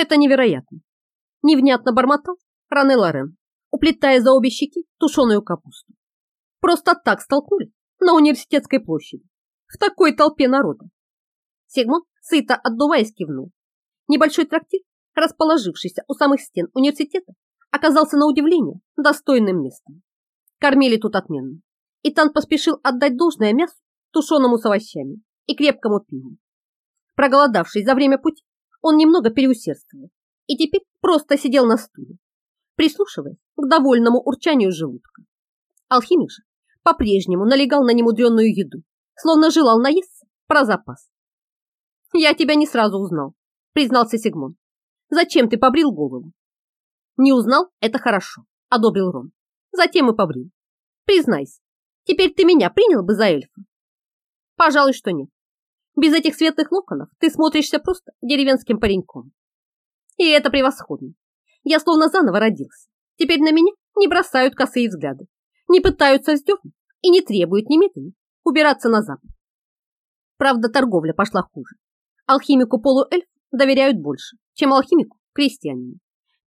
Это невероятно. Невнятно бормотал Ране Лорен, уплетая за обе щеки тушеную капусту. Просто так столкнули на университетской площади, в такой толпе народа. Сигмон, сыто отдуваясь, кивнул. Небольшой трактир, расположившийся у самых стен университета, оказался на удивление достойным местом. Кормили тут отменно. И Тан поспешил отдать должное мясу, тушеному с овощами и крепкому пиву. Проголодавшись за время пути, он немного переусердствовал и теперь просто сидел на стуле, прислушиваясь к довольному урчанию желудка. Алхимик же по-прежнему налегал на немудреную еду, словно желал наесться про запас. «Я тебя не сразу узнал», — признался Сигмон. «Зачем ты побрил голову?» «Не узнал? Это хорошо», — одобрил Рон. «Затем и побрил. Признайся, теперь ты меня принял бы за эльфа?» «Пожалуй, что нет. Без этих светлых локонов ты смотришься просто деревенским пареньком. И это превосходно. Я словно заново родился. Теперь на меня не бросают косые взгляды, не пытаются вздернуть и не требуют немедленно убираться на запад. Правда, торговля пошла хуже. Алхимику полуэльф доверяют больше, чем алхимику крестьянину.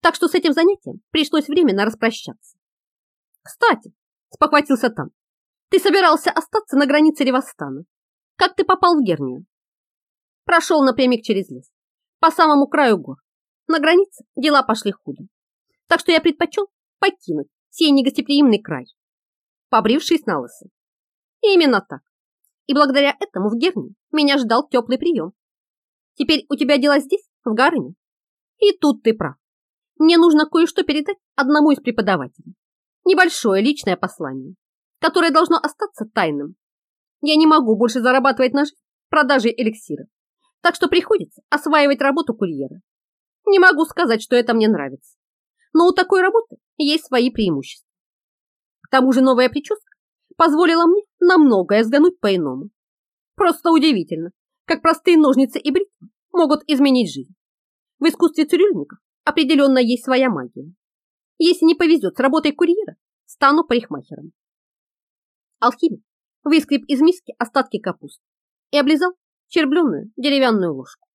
Так что с этим занятием пришлось временно распрощаться. Кстати, спохватился Тан, ты собирался остаться на границе Ревостана. Как ты попал в Гернию? Прошел напрямик через лес, по самому краю гор. На границе дела пошли худо. Так что я предпочел покинуть сей негостеприимный край, побрившись на лысо. Именно так. И благодаря этому в Гернии меня ждал теплый прием. Теперь у тебя дела здесь, в Гарыне. И тут ты прав. Мне нужно кое-что передать одному из преподавателей. Небольшое личное послание, которое должно остаться тайным. Я не могу больше зарабатывать на жизнь продажей эликсира, так что приходится осваивать работу курьера. Не могу сказать, что это мне нравится, но у такой работы есть свои преимущества. К тому же новая прическа позволила мне на многое взглянуть по-иному. Просто удивительно, как простые ножницы и бритвы могут изменить жизнь. В искусстве цирюльников определенно есть своя магия. Если не повезет с работой курьера, стану парикмахером. Алхимик выскреб из миски остатки капусты и облизал чербленную деревянную ложку.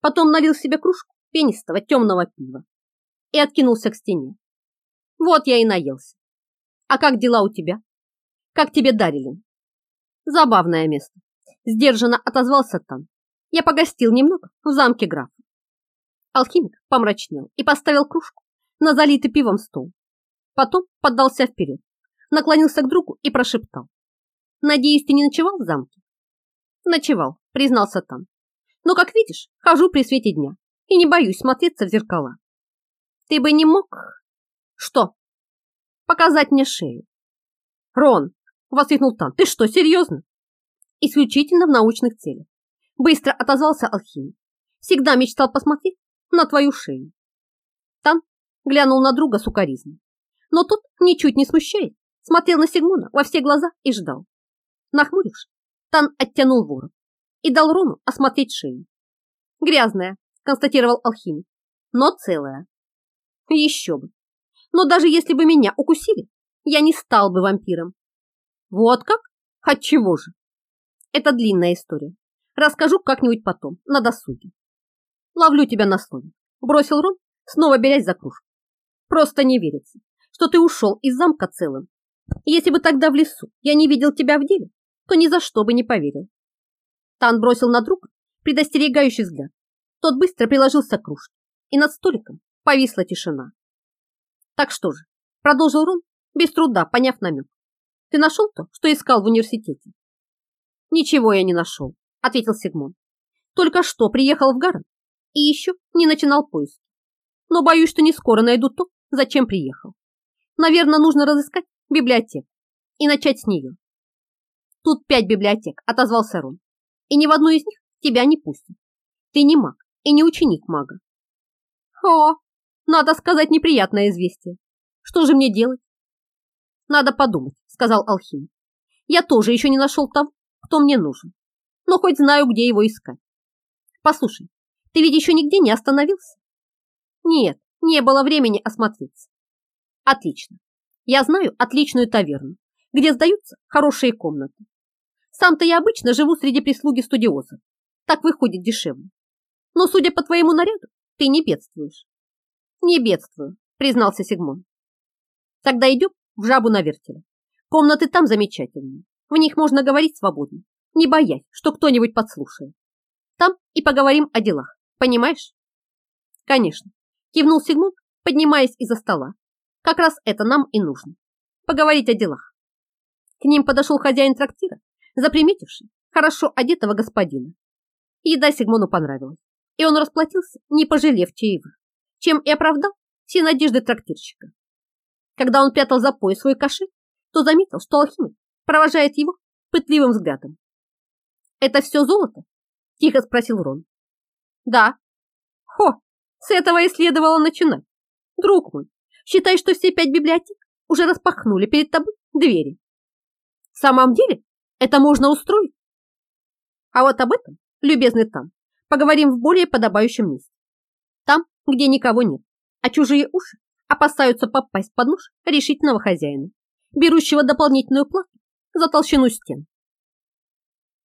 Потом налил себе кружку пенистого темного пива и откинулся к стене. Вот я и наелся. А как дела у тебя? Как тебе дарили? Забавное место. Сдержанно отозвался Тан. Я погостил немного в замке графа. Алхимик помрачнел и поставил кружку на залитый пивом стол. Потом поддался вперед, наклонился к другу и прошептал. «Надеюсь, ты не ночевал в замке?» «Ночевал», признался Тан. «Но, как видишь, хожу при свете дня и не боюсь смотреться в зеркала. Ты бы не мог...» «Что?» «Показать мне шею». «Рон!» — воскликнул Тан. «Ты что, серьезно?» «Исключительно в научных целях». Быстро отозвался алхимик. «Всегда мечтал посмотреть на твою шею». Тан глянул на друга сукоризной. Но тот, ничуть не смущаясь, смотрел на Сигмона во все глаза и ждал. Нахмурившись, Тан оттянул ворот и дал Рону осмотреть шею. «Грязная», — констатировал алхимик, — «но целая». «Еще бы! Но даже если бы меня укусили, я не стал бы вампиром». «Вот как? Отчего же?» «Это длинная история. Расскажу как-нибудь потом, на досуге». «Ловлю тебя на слове», — бросил Рон, снова берясь за кружку. «Просто не верится, что ты ушел из замка целым. Если бы тогда в лесу я не видел тебя в деле, то ни за что бы не поверил. Тан бросил на друга предостерегающий взгляд. Тот быстро приложился к кружке, и над столиком повисла тишина. Так что же, продолжил Рон, без труда поняв намек. Ты нашел то, что искал в университете? Ничего я не нашел, ответил Сигмон. Только что приехал в Гарн и еще не начинал поиски. Но боюсь, что не скоро найду то, зачем приехал. Наверное, нужно разыскать библиотеку и начать с нее. Тут пять библиотек, отозвался Рон и ни в одну из них тебя не пустят. Ты не маг и не ученик мага. О, надо сказать неприятное известие. Что же мне делать? Надо подумать, сказал алхимик. Я тоже еще не нашел того, кто мне нужен, но хоть знаю, где его искать. Послушай, ты ведь еще нигде не остановился? Нет, не было времени осмотреться. Отлично. Я знаю отличную таверну, где сдаются хорошие комнаты. Сам-то я обычно живу среди прислуги студиозов. Так выходит дешевле. Но, судя по твоему наряду, ты не бедствуешь. Не бедствую, признался Сигмон. Тогда идем в жабу на вертеле. Комнаты там замечательные. В них можно говорить свободно, не боясь, что кто-нибудь подслушает. Там и поговорим о делах, понимаешь? Конечно, кивнул Сигмон, поднимаясь из-за стола. Как раз это нам и нужно. Поговорить о делах. К ним подошел хозяин трактира, заприметивший хорошо одетого господина. Еда Сигмону понравилась, и он расплатился, не пожалев чаевых, чем и оправдал все надежды трактирщика. Когда он прятал за пояс свой кошель, то заметил, что алхимик провожает его пытливым взглядом. «Это все золото?» – тихо спросил Рон. «Да». «Хо, с этого и следовало начинать. Друг мой, считай, что все пять библиотек уже распахнули перед тобой двери. В самом деле, это можно устроить. А вот об этом, любезный там, поговорим в более подобающем месте. Там, где никого нет, а чужие уши опасаются попасть под нож решительного хозяина, берущего дополнительную плату за толщину стен.